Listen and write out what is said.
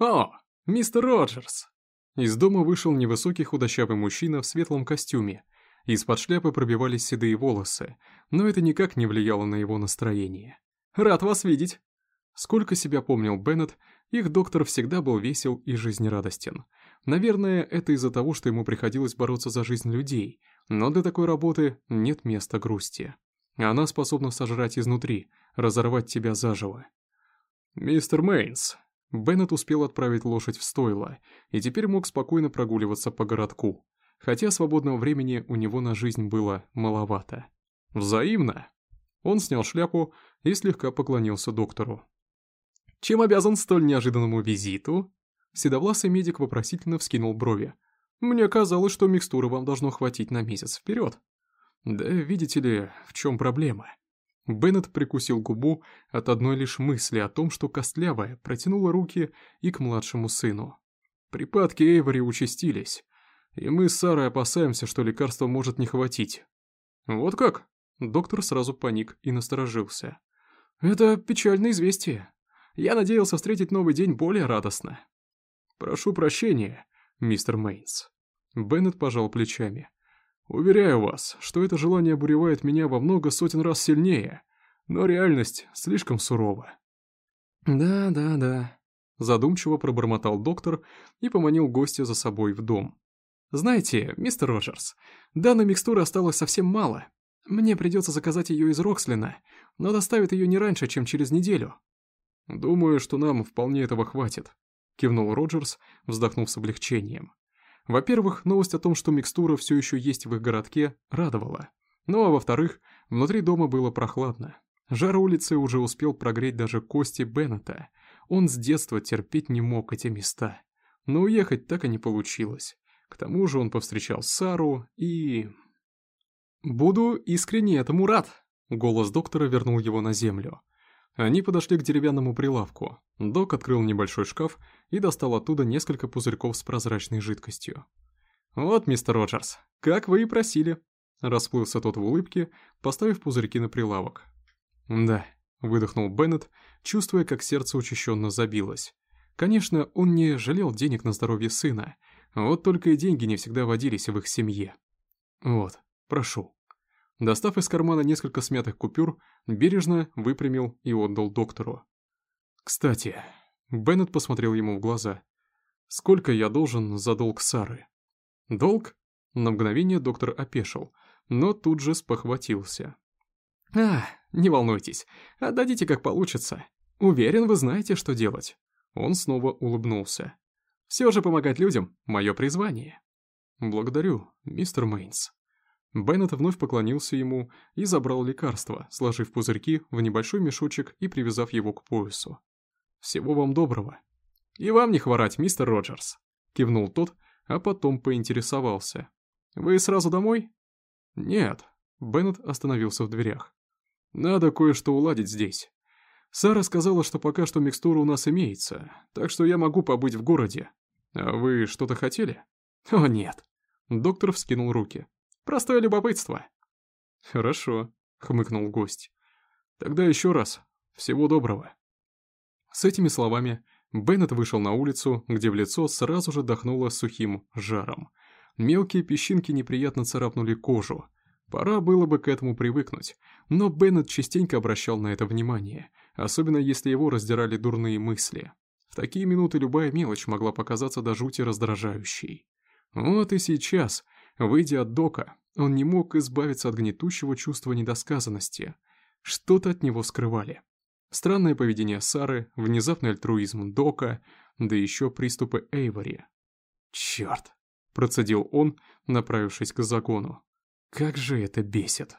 «О, мистер Роджерс!» Из дома вышел невысокий худощавый мужчина в светлом костюме. Из-под шляпы пробивались седые волосы, но это никак не влияло на его настроение. «Рад вас видеть!» Сколько себя помнил Беннет, их доктор всегда был весел и жизнерадостен. Наверное, это из-за того, что ему приходилось бороться за жизнь людей, но для такой работы нет места грусти. Она способна сожрать изнутри, разорвать тебя заживо. «Мистер Мейнс», Беннет успел отправить лошадь в стойло и теперь мог спокойно прогуливаться по городку, хотя свободного времени у него на жизнь было маловато. «Взаимно!» Он снял шляпу и слегка поклонился доктору. «Чем обязан столь неожиданному визиту?» Седовласый медик вопросительно вскинул брови. «Мне казалось, что микстуры вам должно хватить на месяц вперед». «Да видите ли, в чем проблема?» Беннет прикусил губу от одной лишь мысли о том, что Костлявая протянула руки и к младшему сыну. Припадки Эйвори участились, и мы с Сарой опасаемся, что лекарства может не хватить. Вот как? Доктор сразу паник и насторожился. Это печальное известие. Я надеялся встретить новый день более радостно. Прошу прощения, мистер Мейнс. Беннет пожал плечами. Уверяю вас, что это желание буревает меня во много сотен раз сильнее, но реальность слишком сурова. Да, да, да. Задумчиво пробормотал доктор и поманил гостя за собой в дом. Знаете, мистер Роджерс, данной микстуры осталось совсем мало. Мне придется заказать ее из Рокслина, но доставят ее не раньше, чем через неделю. Думаю, что нам вполне этого хватит, кивнул Роджерс, вздохнув с облегчением. Во-первых, новость о том, что микстура все еще есть в их городке, радовала. Ну а во-вторых, внутри дома было прохладно. Жар улицы уже успел прогреть даже кости Беннета. Он с детства терпеть не мог эти места. Но уехать так и не получилось. К тому же он повстречал Сару и... «Буду искренне этому рад», — голос доктора вернул его на землю. Они подошли к деревянному прилавку. Док открыл небольшой шкаф и достал оттуда несколько пузырьков с прозрачной жидкостью. «Вот, мистер Роджерс, как вы и просили», — расплылся тот в улыбке, поставив пузырьки на прилавок. «Да», — выдохнул Беннет, чувствуя, как сердце учащенно забилось. Конечно, он не жалел денег на здоровье сына, вот только и деньги не всегда водились в их семье. «Вот, прошу». Достав из кармана несколько смятых купюр, бережно выпрямил и отдал доктору. «Кстати...» Беннет посмотрел ему в глаза. «Сколько я должен за долг Сары?» «Долг?» На мгновение доктор опешил, но тут же спохватился. «А, не волнуйтесь, отдадите как получится. Уверен, вы знаете, что делать». Он снова улыбнулся. «Все же помогать людям — мое призвание». «Благодарю, мистер Мейнс». Беннет вновь поклонился ему и забрал лекарство, сложив пузырьки в небольшой мешочек и привязав его к поясу. «Всего вам доброго». «И вам не хворать, мистер Роджерс», — кивнул тот, а потом поинтересовался. «Вы сразу домой?» «Нет», — Беннет остановился в дверях. «Надо кое-что уладить здесь. Сара сказала, что пока что микстура у нас имеется, так что я могу побыть в городе. А вы что-то хотели?» «О, нет». Доктор вскинул руки. Простое любопытство». «Хорошо», — хмыкнул гость. «Тогда еще раз. Всего доброго». С этими словами Беннет вышел на улицу, где в лицо сразу же дохнуло сухим жаром. Мелкие песчинки неприятно царапнули кожу. Пора было бы к этому привыкнуть, но Беннет частенько обращал на это внимание, особенно если его раздирали дурные мысли. В такие минуты любая мелочь могла показаться до жути раздражающей. Вот и сейчас, Выйдя от дока, он не мог избавиться от гнетущего чувства недосказанности. Что-то от него скрывали. Странное поведение Сары, внезапный альтруизм Дока, да еще приступы Эйвори. «Черт!» – процедил он, направившись к загону. «Как же это бесит!»